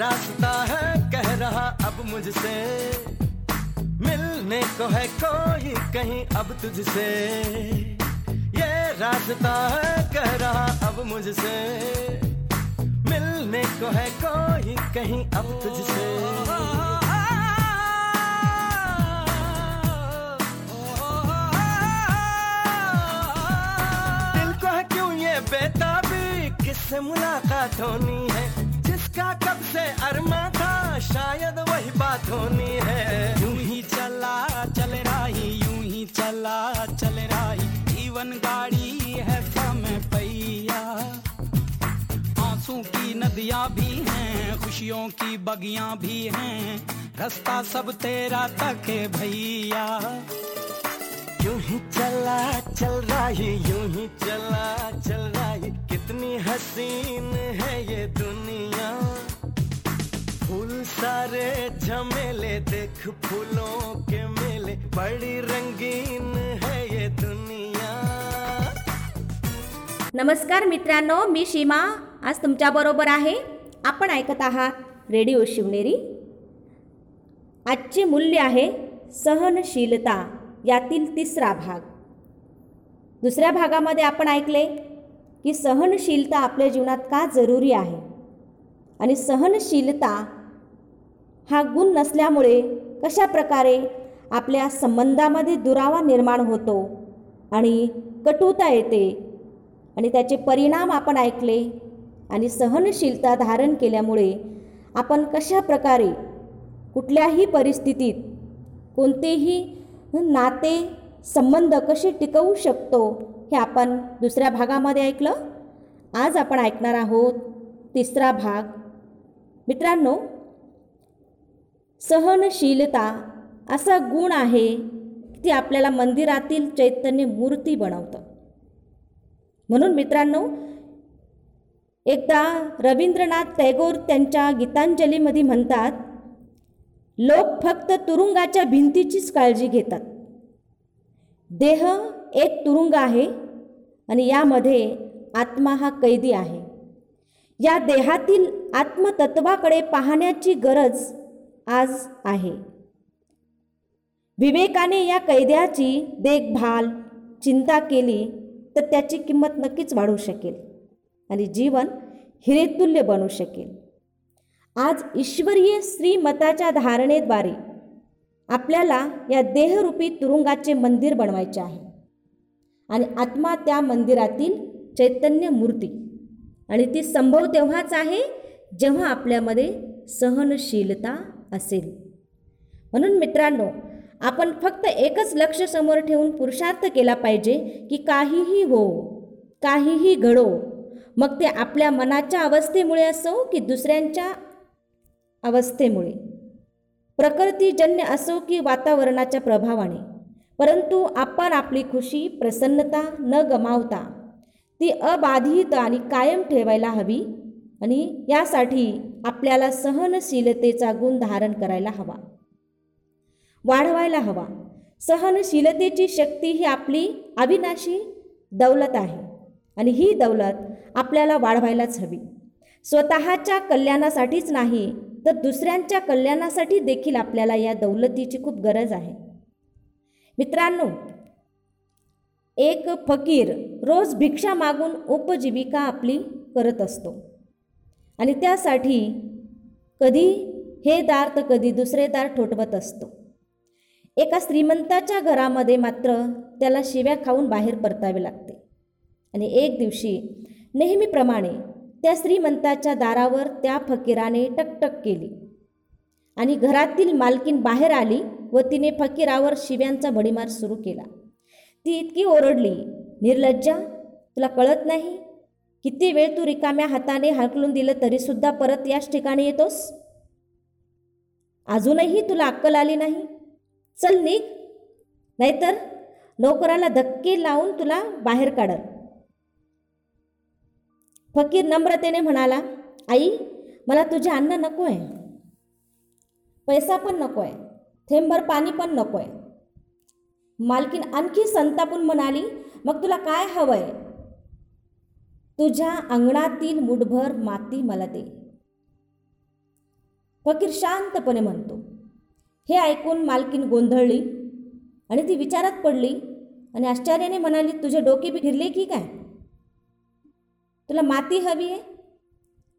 रास्ता है, कह रहा अब मुझसे। मिलने को है कोई, कहीं अब तुझसे। ये रास्ता है, कह रहा अब मुझसे। मिलने को है कोई, कहीं अब तुझसे। बेताबी? किससे मुलाकात होनी है? जिसका कब से अरमा था? शायद वही बात होनी है। यूँ ही चला, चल रही, यूँ ही चला, चल रही। जीवन गाड़ी है समय पैया आँसू की नदियाँ भी हैं, खुशियों की बगियाँ भी हैं। रास्ता सब तेरा तक है भैया। यूँ ही चला, चल रही, यूँ ही चला, चल रही। कितनी हसीन है ये दुनिया। सारे झमेले देख फूलों के मेले। बड़ी रंगीन है ये दुनिया। नमस्कार मित्रांनो मी सीमा आज तुमच्याबरोबर आहे. आपण ऐकत आहात रेडिओ शिवनेरी. आजचे मूल्य आहे सहनशीलता यातील तिसरा भाग. दुसऱ्या भागामध्ये आपण ऐकले की सहनशीलता आपल्या जीवनात का जरुरी आहे? आणि सहनशीलता हा गुण नसल्यामुळे कशा प्रकारे आपल्या संबंधामध्ये दुरावा निर्माण होतो आणि कटुता येते आणि त्याचे परिणाम आपण ऐकले आणि सहनशीलता धारण केल्यामुळे आपण कशा प्रकारे कुठल्याही परिस्थितीत कोणतेही नाते संबंध कसे टिकवू शकतो हे आपण दुसऱ्या भागामध्ये ऐकलं. आज आपण ऐकणार आहोत तिसरा भाग. मित्रांनो सहनशीलता असा गुण आहे ती आपल्याला मंदिरातील चैतन्य मूर्ती बनवतं. म्हणून मित्रांनो एकदा रवींद्रनाथ टॅगोर त्यांच्या गीतांजलीमध्ये म्हणतात लोक फक्त तुरुंगाच्या भिंतीचीच काळजी घेतात. देह एक तुरुंग आहे आणि यामध्ये आत्मा हा कैदी आहे. या देहातील आत्मतत्वाकडे पाहण्याची गरज आज आहे. विवेकाने या कैद्याची देखभाल चिंता केली तर त्याची किंमत नक्कीच वाढू शकेल आणि जीवन हिरेतुल्य बनू शकेल. आज ईश्वरीय श्रीमताच्या धारणेद्वारे आपल्याला या देहरूपी तुरुंगाचे मंदिर बनवायचे आहे आणि आत्मा त्या मंदिरातील चैतन्य मूर्ती आणि ती संभव तेव्हाच आहे जेव्हा आपल्यामध्ये सहनशीलता असेल. म्हणून मित्रांनो आपण फक्त एकच लक्ष समोर ठेवून पुरुषार्थ केला पाहिजे की काहीही हो काहीही घडो. मग ते आपल्या मनाच्या अवस्थेमुळे असो की दुसऱ्यांच्या अवस्थेमुळे. प्रकृतीजन्य असो की वातावरणाच्या प्रभावाने. परंतु आपण आपली खुशी प्रसन्नता न गमावता ती अबाधित आणि कायम ठेवायला हवी आणि यासाठी आपल्याला सहनशीलतेचा गुण धारण करायला हवा. वाढवायला हवा. सहनशीलतेची शक्ती ही आपली अविनाशी दौलत आहे आणि ही दौलत आपल्याला वाढवायलाच हवी. स्वतःच्या कल्याणासाठीच नाही तर दुसऱ्यांच्या कल्याणासाठी देखील आपल्याला या दौलतीची खूप गरज आहे. मित्रांनो एक फकीर रोज भिक्षा मागून उपजीविका आपली करत असतो. आणि त्यासाठी कधी हे दार तर कधी दुसरे दार ठोठवत असतो. एका श्रीमंताच्या घरामध्ये मात्र त्याला शिव्या खाऊन बाहेर परतावे लागते. आणि एक दिवशी नेहमीप्रमाणे त्या श्रीमंताच्या दारावर त्या फकीराने टकटक केली. आणि घरातील मालकीन बाहेर आली व तिने फकीरावर शिव्यांचा भडीमार सुरू केला. ती इतकी ओरडली निर्लज्जा तुला कळत नाही? किती वेळ तू रिकाम्या हाताने हरकलून दिलं तरीसुद्धा परत याच ठिकाणी येतोस? अजूनही तुला अक्कल आली नाही? चल निघ. नाहीतर नोकराला धक्के लावून तुला बाहेर काढल. फकीर नम्रतेने म्हणाला आई मला तुझे अन्न नको आहे पैसा पण नको आहे थेंबभर पाणी पण नको आहे मालकीन आणखी संतापून म्हणाली मग तुला काय हवं आहे तुझ्या अंगणातील मुठभर माती मला दे. फकीर शांतपणे म्हणतो हे ऐकून मालकीन गोंधळली आणि ती विचारात पडली आणि आश्चर्याने म्हणाली तुझे डोके बी फिरले की काय? तुला माती हवी आहे?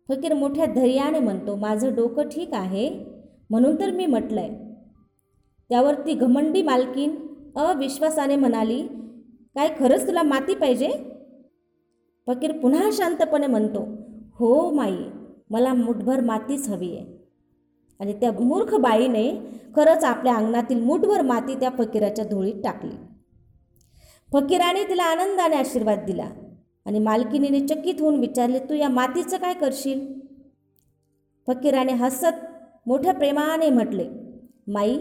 फकीर मोठ्या धैर्याने म्हणतो माझं डोकं ठीक आहे म्हणून तर मी म्हटलंय. त्यावर ती घमंडी मालकीन अविश्वासाने म्हणाली काय खरंच तुला माती पाहिजे? फकीर पुन्हा शांतपणे म्हणतो हो माई मला मुठभर मातीच हवी आहे. आणि त्या मूर्ख बाईने खरंच आपल्या अंगणातील मुठभर माती त्या फकीराच्या धुळीत टाकली. फकीराने तिला आनंदाने आशीर्वाद दिला आणि मालकिनीने चकित होऊन विचारले तू या मातीचं काय करशील? फकीराने हसत मोठ्या प्रेमाने म्हटले माई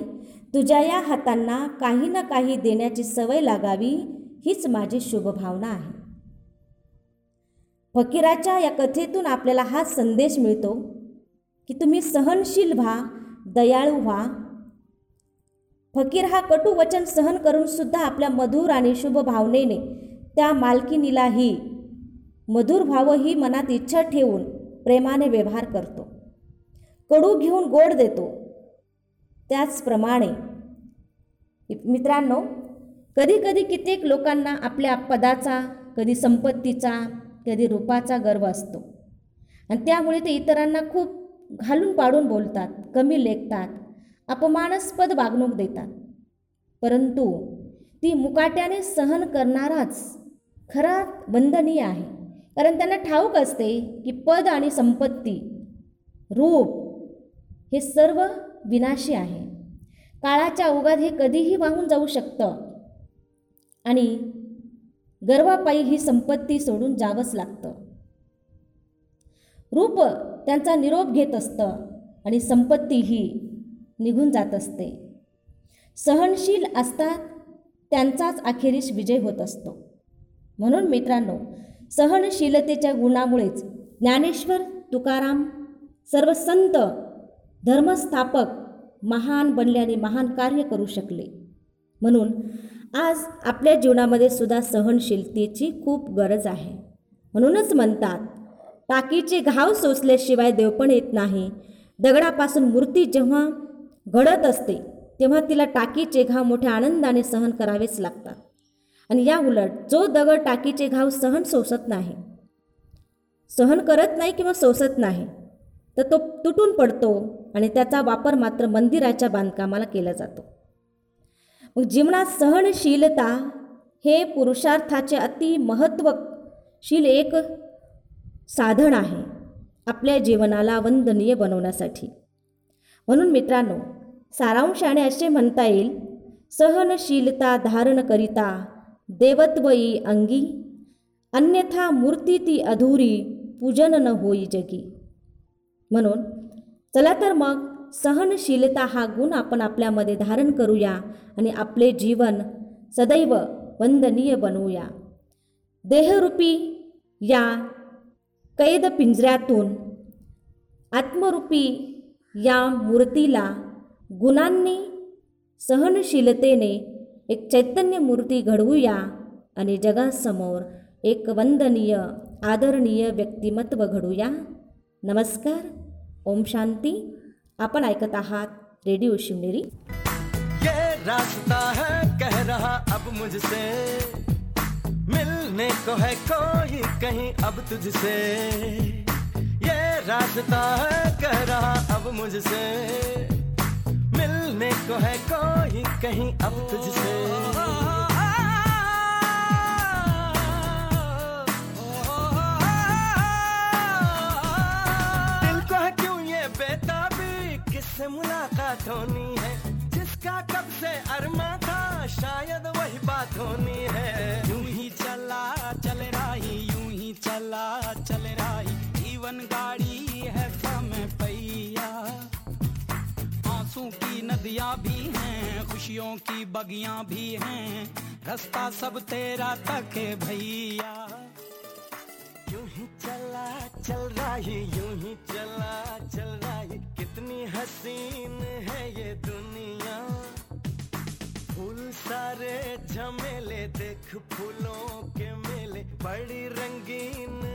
तुझ्या या हातांना काही ना काही देण्याची सवय लागावी हीच माझी शुभभावना आहे. फकीराच्या या कथेतून आपल्याला हा संदेश मिळतो की तुम्ही सहनशील व्हा दयाळू व्हा. फकीर हा कटू वचन सहन करून सुद्धा आपल्या मधुर आणि शुभ भावनेने त्या मालकिनीलाही मधुर भाव ही मनात इच्छा ठेवून प्रेमाने व्यवहार करतो. कडू घेऊन गोड देतो. त्याचप्रमाणे मित्रांनो कधी कधी कित्येक लोकांना आपल्या पदाचा कधी संपत्तीचा कधी रूपाचा गर्व असतो. आणि त्यामुळे ते इतरांना खूप घालून पाडून बोलतात कमी लेखतात अपमानास्पद वागणूक देतात. परंतु ती मुकाट्याने सहन करणाराच खरा वंदनीय आहे. कारण त्यांना ठाऊक असते की पद आणि संपत्ती रूप हे सर्व विनाशी आहे. काळाच्या ओघात हे कधीही वाहून जाऊ शकतं. आणि गर्वापायी ही संपत्ती सोडून जावंच लागतं. रूप त्यांचा निरोप घेत असतं आणि संपत्ती ही निघून जात असते. सहनशील असतात त्यांचाच अखेरीस विजय होत असतो. म्हणून मित्रांनो सहनशीलतेच्या गुणामुळेच ज्ञानेश्वर तुकाराम सर्व संत धर्मस्थापक महान बनल्याने महान कार्य करू शकले. म्हणून आज आपल्या जीवनामध्ये सुद्धा सहनशीलतेची खूप गरज आहे. म्हणूनच म्हणतात टाकीचे घाव सोसल्याशिवाय देवपण येत नाही. दगडापासून मूर्ती जेव्हा घडत असते तेव्हा तिला टाकीचे घाव मोठ्या आनंदाने सहन करावेच लागतात. आणि या उलट जो दगड टाकीचे घाव सहन सोसत नाही सहन करत नाही किंवा सोसत नाही तर तो तुटून पडतो आणि त्याचा वापर मात्र मंदिराच्या बांधकामाला केला जातो. मग जीवनात सहनशीलता हे पुरुषार्थाचे अति महत्त्वशील एक साधन आहे आपल्या जीवनाला वंदनीय बनवण्यासाठी. म्हणून मित्रांनो सारांशाने असे म्हणता येईल सहनशीलता धारण करिता देवत्वई अंगी अन्यथा मूर्ती ती अधुरी पूजन न होई जगी. म्हणून चला तर मग सहनशीलता हा गुण आपण आपल्यामध्ये धारण करूया आणि आपले जीवन सदैव वंदनीय बनवूया. देहरूपी या कैद पिंजऱ्यातून आत्मरूपी या मूर्तीला गुणांनी सहनशीलतेने एक चैतन्य मूर्ती घडवूया आणि जगासमोर एक वंदनीय आदरणीय व्यक्तिमत्व घडूया नमस्कार. ओम शांती. आपण ऐकत आहात रेडिओ शिवनेरी. रास्ता है, कह रहा अब मुझसे। मिलने को है कोई, कहीं अब तुझसे। ये रास्ता है, कह रहा अब मुझसे। मिलने को है कोई, कहीं अब तुझसे। नदियाँ भी हैं, खुशियों की बगियाँ भी हैं। रास्ता सब तेरा तक है भैया। यूँ ही चला, चल रही, यूँ ही चला, चल रही। कितनी हसीन है ये दुनिया। फूल सारे झमेले, देख फूलों के मेले। बड़ी रंगीन